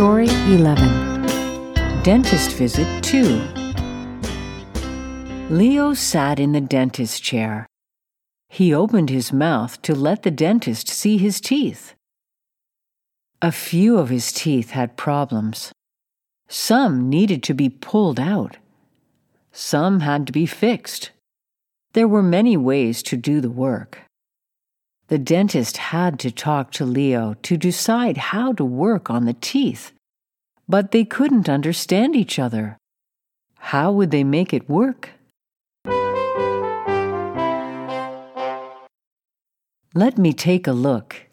Story 11 Dentist Visit 2 Leo sat in the dentist chair. He opened his mouth to let the dentist see his teeth. A few of his teeth had problems. Some needed to be pulled out. Some had to be fixed. There were many ways to do the work. The dentist had to talk to Leo to decide how to work on the teeth, but they couldn't understand each other. How would they make it work? Let me take a look.